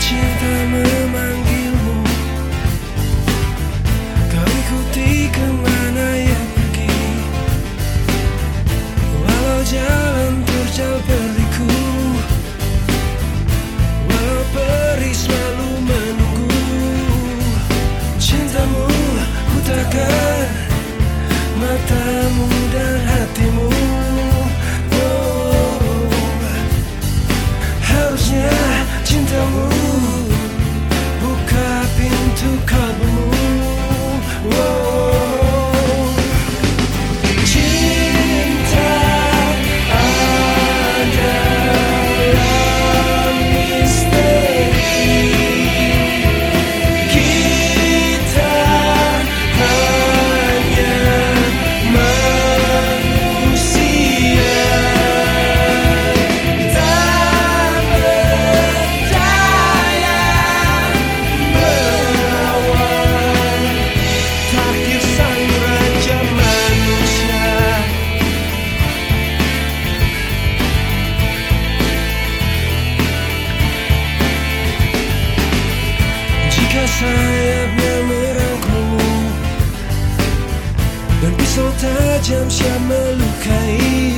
cinta memanggilmu. Kau ikuti ke mana Sayapnya w dan pisau tajam siap melukai.